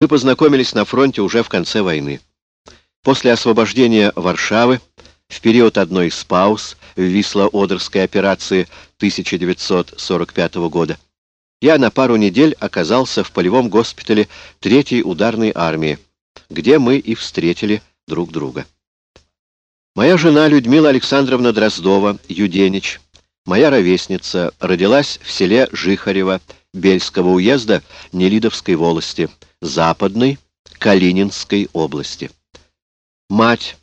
Мы познакомились на фронте уже в конце войны. После освобождения Варшавы, в период одной из пауз в Висло-Одерской операции 1945 года, я на пару недель оказался в полевом госпитале Третьей ударной армии, где мы и встретили друг друга. Моя жена Людмила Александровна Дроздова, Юденич, моя ровесница, родилась в селе Жихарево, Бельского уезда Нелидовской волости, Западной Калининской области. Мать,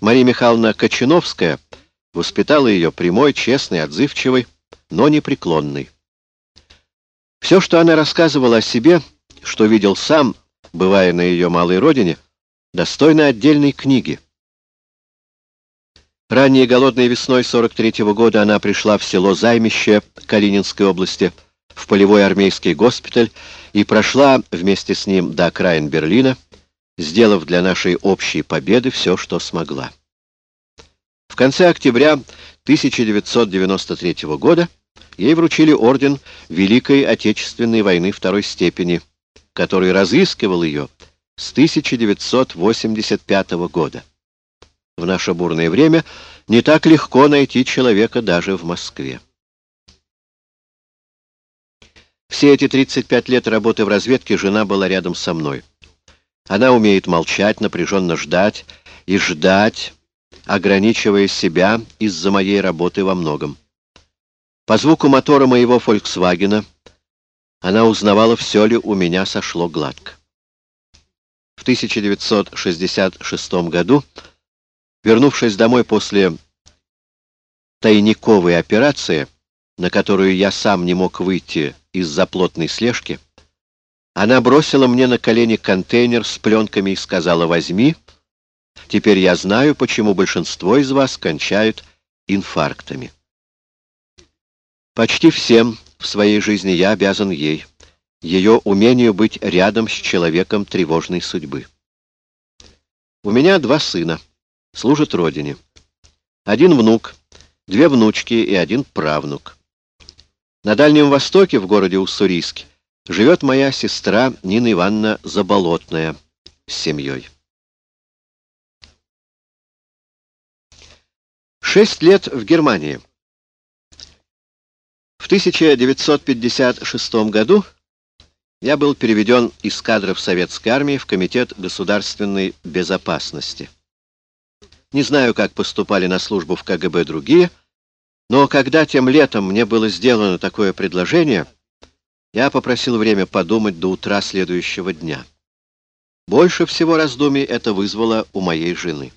Мария Михайловна Кочиновская, воспитала ее прямой, честной, отзывчивой, но непреклонной. Все, что она рассказывала о себе, что видел сам, бывая на ее малой родине, достойно отдельной книги. Ранней голодной весной 43-го года она пришла в село Займище Калининской области, в полевой армейский госпиталь и прошла вместе с ним до окраин Берлина, сделав для нашей общей победы все, что смогла. В конце октября 1993 года ей вручили орден Великой Отечественной войны второй степени, который разыскивал ее с 1985 года. В наше бурное время не так легко найти человека даже в Москве. Все эти 35 лет работы в разведке жена была рядом со мной. Она умеет молчать, напряженно ждать и ждать, ограничивая себя из-за моей работы во многом. По звуку мотора моего «Фольксвагена» она узнавала, все ли у меня сошло гладко. В 1966 году Вернувшись домой после тайниковой операции, на которую я сам не мог выйти из-за плотной слежки, она бросила мне на колени контейнер с пленками и сказала «возьми». Теперь я знаю, почему большинство из вас кончают инфарктами. Почти всем в своей жизни я обязан ей, ее умению быть рядом с человеком тревожной судьбы. У меня два сына служит родине. Один внук, две внучки и один правнук. На Дальнем Востоке, в городе Уссурийске, живет моя сестра Нина Ивановна Заболотная с семьей. Шесть лет в Германии. В 1956 году я был переведен из кадров советской армии в Комитет государственной безопасности. Не знаю, как поступали на службу в КГБ другие, но когда тем летом мне было сделано такое предложение, я попросил время подумать до утра следующего дня. Больше всего раздумий это вызвало у моей жены.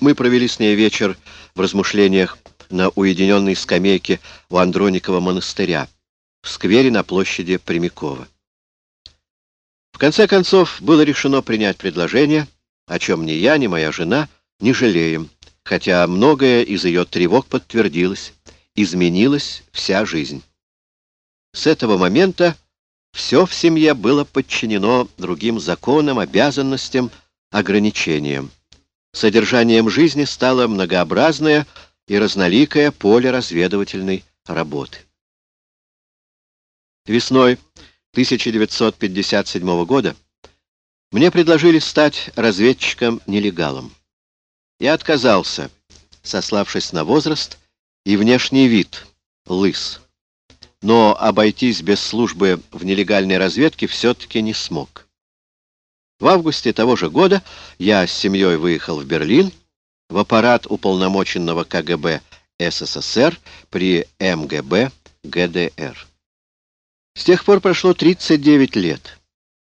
Мы провели с ней вечер в размышлениях на уединенной скамейке у Андроникова монастыря, в сквере на площади Прямякова. В конце концов, было решено принять предложение — о чем ни я, ни моя жена не жалеем, хотя многое из ее тревог подтвердилось, изменилась вся жизнь. С этого момента все в семье было подчинено другим законам, обязанностям, ограничениям. Содержанием жизни стало многообразное и разноликое поле разведывательной работы. Весной 1957 года мне предложили стать разведчиком-нелегалом. Я отказался, сославшись на возраст и внешний вид, лыс. Но обойтись без службы в нелегальной разведке все-таки не смог. В августе того же года я с семьей выехал в Берлин, в аппарат уполномоченного КГБ СССР при МГБ ГДР. С тех пор прошло 39 лет.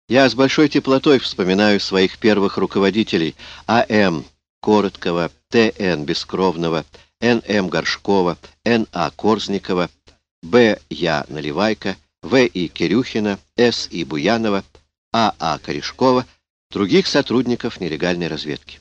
Я с большой теплотой вспоминаю своих первых руководителей А.М. Короткого, Т.Н. Бескровного, Н.М. Горшкова, Н.А. Корзникова, Б. Я. Наливайка, В. И. Кирюхина, С. И. Буянова, А.А. Корешкова, других сотрудников нелегальной разведки.